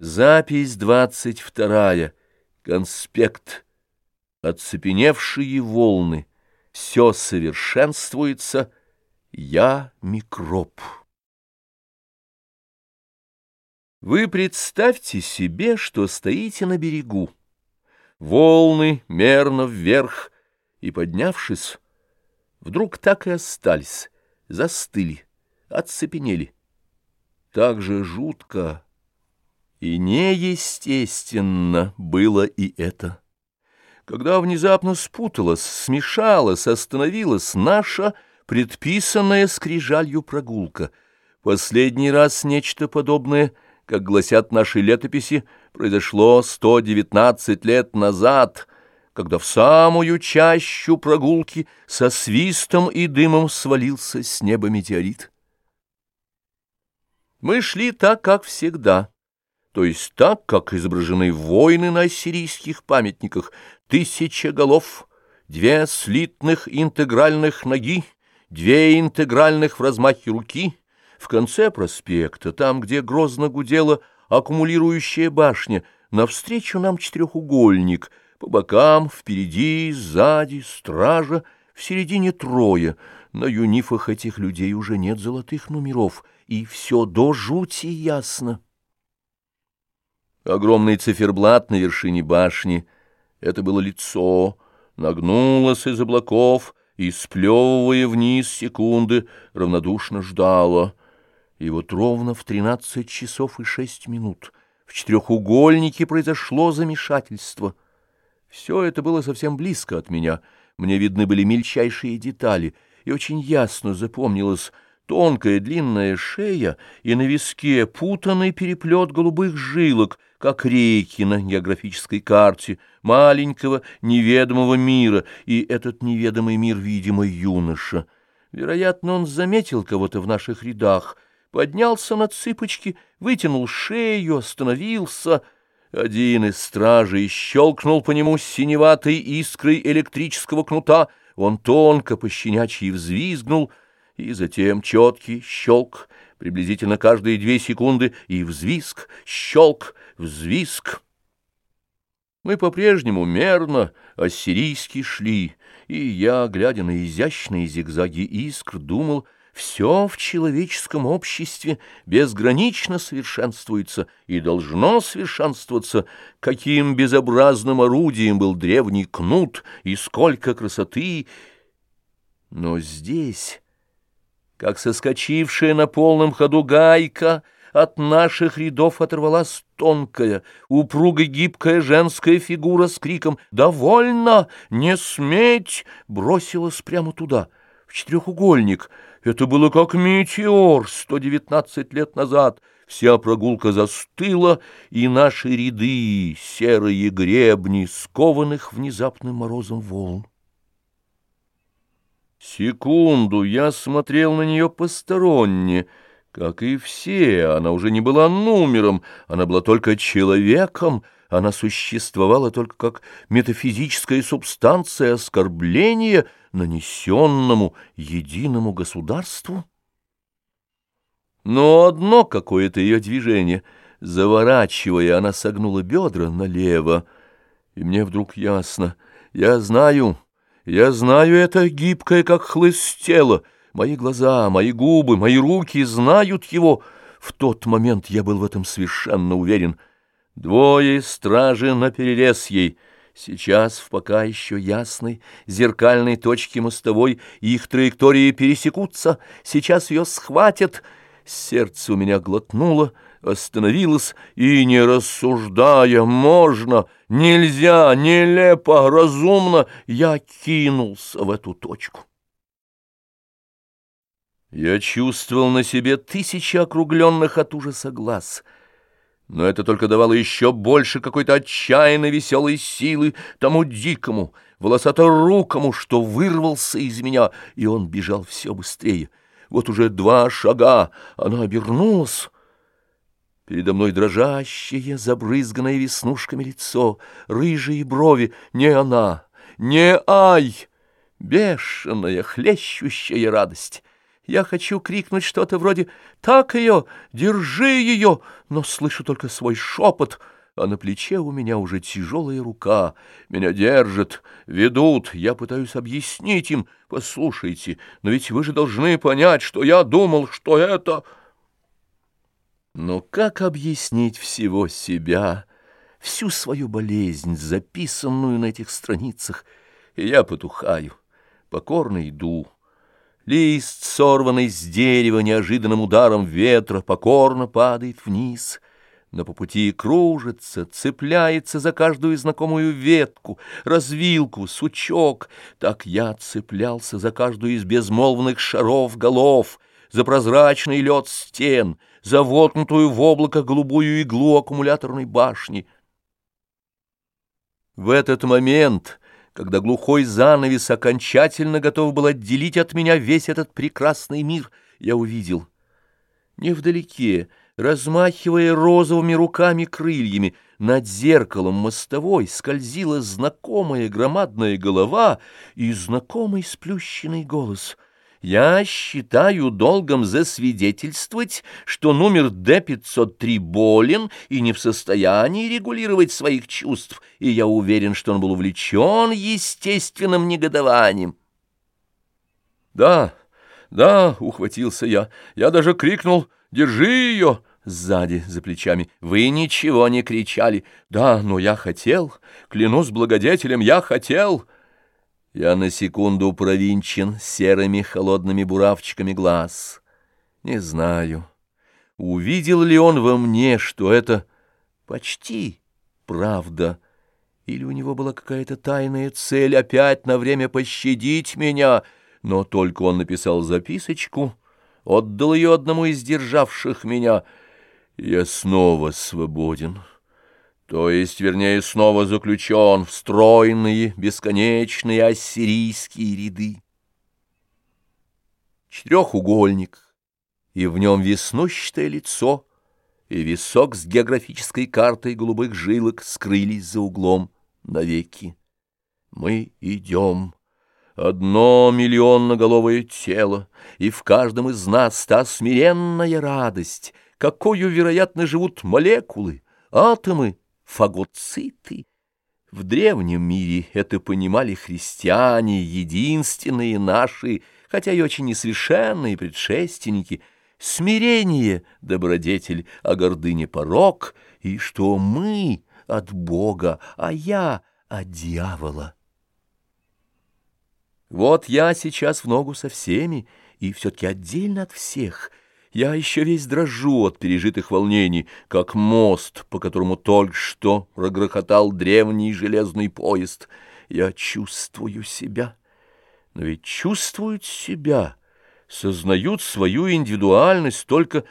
Запись двадцать вторая. Конспект. Оцепеневшие волны. Все совершенствуется. Я микроб. Вы представьте себе, что стоите на берегу. Волны мерно вверх, и, поднявшись, вдруг так и остались, застыли, оцепенели. Так же жутко, и неестественно было и это. Когда внезапно спуталась, смешалась, остановилась наша предписанная скрижалью прогулка. Последний раз нечто подобное, как гласят наши летописи, произошло 119 лет назад, когда в самую чащу прогулки со свистом и дымом свалился с неба метеорит. Мы шли так, как всегда то есть так, как изображены воины на ассирийских памятниках, тысяча голов, две слитных интегральных ноги, две интегральных в размахе руки, в конце проспекта, там, где грозно гудела аккумулирующая башня, навстречу нам четырехугольник, по бокам, впереди, сзади, стража, в середине трое. На юнифах этих людей уже нет золотых номеров, и все до жути ясно. Огромный циферблат на вершине башни — это было лицо, нагнулось из облаков и, сплевывая вниз секунды, равнодушно ждало. И вот ровно в тринадцать часов и шесть минут в четырехугольнике произошло замешательство. Все это было совсем близко от меня, мне видны были мельчайшие детали, и очень ясно запомнилось тонкая длинная шея и на виске путанный переплет голубых жилок — как реки на географической карте маленького неведомого мира, и этот неведомый мир, видимо, юноша. Вероятно, он заметил кого-то в наших рядах, поднялся на цыпочки, вытянул шею, остановился. Один из стражей щелкнул по нему синеватой искрой электрического кнута, он тонко по щенячьи взвизгнул, и затем четкий щелк, приблизительно каждые две секунды, и взвизг, щелк, взвизг. Мы по-прежнему мерно, ассирийски шли, и я, глядя на изящные зигзаги искр, думал, все в человеческом обществе безгранично совершенствуется и должно совершенствоваться, каким безобразным орудием был древний кнут и сколько красоты. Но здесь, как соскочившая на полном ходу гайка, от наших рядов оторвалась тонкая, упруго гибкая женская фигура с криком «Довольно! Не сметь!» бросилась прямо туда, в четырехугольник. Это было как метеор сто девятнадцать лет назад. Вся прогулка застыла, и наши ряды, серые гребни, скованных внезапным морозом волн. Секунду я смотрел на нее посторонне, как и все, она уже не была номером, она была только человеком, она существовала только как метафизическая субстанция оскорбления, нанесенному единому государству. Но одно какое-то ее движение, заворачивая, она согнула бедра налево, и мне вдруг ясно, я знаю, я знаю это гибкое, как хлыст тело, Мои глаза, мои губы, мои руки знают его. В тот момент я был в этом совершенно уверен. Двое стражи наперерез ей. Сейчас, в пока еще ясной, зеркальной точке мостовой, их траектории пересекутся. Сейчас ее схватят. Сердце у меня глотнуло, остановилось, и, не рассуждая, можно, нельзя, нелепо, разумно, я кинулся в эту точку. Я чувствовал на себе тысячи округленных от ужаса глаз, но это только давало еще больше какой-то отчаянной веселой силы тому дикому, волосаторукому, что вырвался из меня, и он бежал все быстрее. Вот уже два шага, она обернулась. Передо мной дрожащее, забрызганное веснушками лицо, рыжие брови, не она, не ай, бешеная, хлещущая радость. Я хочу крикнуть что-то вроде «Так ее! Держи ее!» но слышу только свой шепот, а на плече у меня уже тяжелая рука. Меня держат, ведут, я пытаюсь объяснить им. Послушайте, но ведь вы же должны понять, что я думал, что это... Но как объяснить всего себя, всю свою болезнь, записанную на этих страницах? И я потухаю, покорно иду. Лист, сорванный с дерева неожиданным ударом ветра, покорно падает вниз, но по пути кружится, цепляется за каждую знакомую ветку, развилку, сучок. Так я цеплялся за каждую из безмолвных шаров голов, за прозрачный лед стен, за воткнутую в облако голубую иглу аккумуляторной башни. В этот момент когда глухой занавес окончательно готов был отделить от меня весь этот прекрасный мир, я увидел. Невдалеке, размахивая розовыми руками-крыльями, над зеркалом мостовой скользила знакомая громадная голова и знакомый сплющенный голос — я считаю долгом засвидетельствовать, что номер Д-503 болен и не в состоянии регулировать своих чувств, и я уверен, что он был увлечен естественным негодованием. «Да, да», — ухватился я, — «я даже крикнул «Держи ее!» сзади, за плечами. «Вы ничего не кричали». «Да, но я хотел, клянусь благодетелем, я хотел». Я на секунду провинчен серыми холодными буравчиками глаз. Не знаю, увидел ли он во мне, что это почти правда, или у него была какая-то тайная цель опять на время пощадить меня, но только он написал записочку, отдал ее одному из державших меня, я снова свободен». То есть, вернее, снова заключен в стройные, бесконечные ассирийские ряды. Четырехугольник, и в нем веснущатое лицо, и висок с географической картой голубых жилок скрылись за углом навеки. Мы идем. Одно миллионноголовое тело, и в каждом из нас та смиренная радость, какую, вероятно, живут молекулы, атомы, фагоциты. В древнем мире это понимали христиане, единственные наши, хотя и очень несовершенные предшественники, смирение — добродетель, а гордыня — порок, и что мы от Бога, а я от дьявола. Вот я сейчас в ногу со всеми, и все-таки отдельно от всех — я еще весь дрожу от пережитых волнений, как мост, по которому только что прогрохотал древний железный поезд. Я чувствую себя. Но ведь чувствуют себя, сознают свою индивидуальность только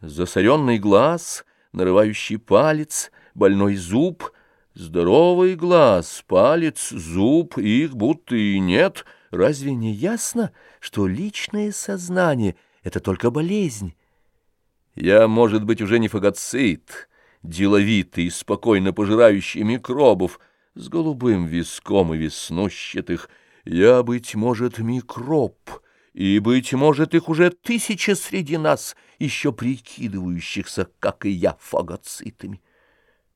засоренный глаз, нарывающий палец, больной зуб, здоровый глаз, палец, зуб, их будто и нет. Разве не ясно, что личное сознание — это только болезнь. Я, может быть, уже не фагоцит, деловитый спокойно пожирающий микробов, с голубым виском и веснущатых. Я, быть может, микроб, и, быть может, их уже тысяча среди нас, еще прикидывающихся, как и я, фагоцитами.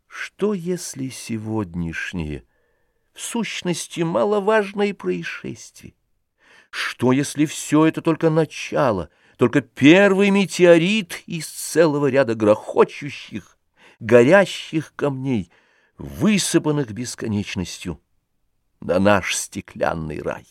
Что, если сегодняшнее, в сущности, маловажное происшествие? Что, если все это только начало — только первый метеорит из целого ряда грохочущих, горящих камней, высыпанных бесконечностью на наш стеклянный рай.